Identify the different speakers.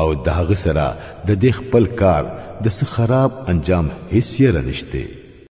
Speaker 1: او د هغه سره د دې خپل کار د خراب انجام هیڅ یې رنشته